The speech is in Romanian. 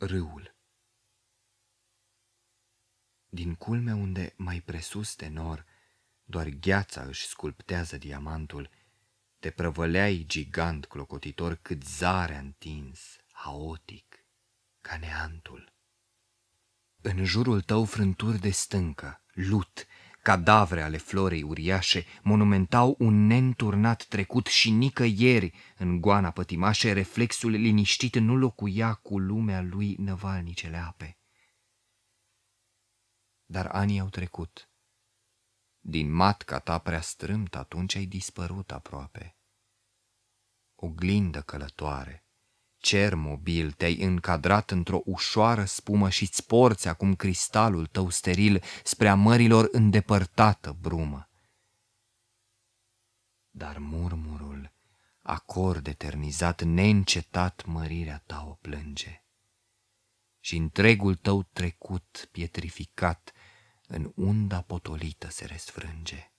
Râul Din culmea unde, mai presus de nor, doar gheața își sculptează diamantul, te prăvăleai gigant clocotitor cât zarea întins, haotic, ca neantul. În jurul tău frânturi de stâncă, lut, cadavre ale florei uriașe, monumentau un nenturnat trecut și nicăieri, în goana pătimașe, reflexul liniștit nu locuia cu lumea lui năvalnicele ape. Dar anii au trecut. Din matca ta prea strâmt atunci ai dispărut aproape. Oglindă călătoare, cer mobil, te-ai încadrat într-o ușoară spumă și-ți porți acum cristalul tău steril spre a mărilor îndepărtată brumă. Dar murmurul, acord eternizat, neîncetat mărirea ta o plânge. Și întregul tău trecut, pietrificat, în unda potolită se resfrânge.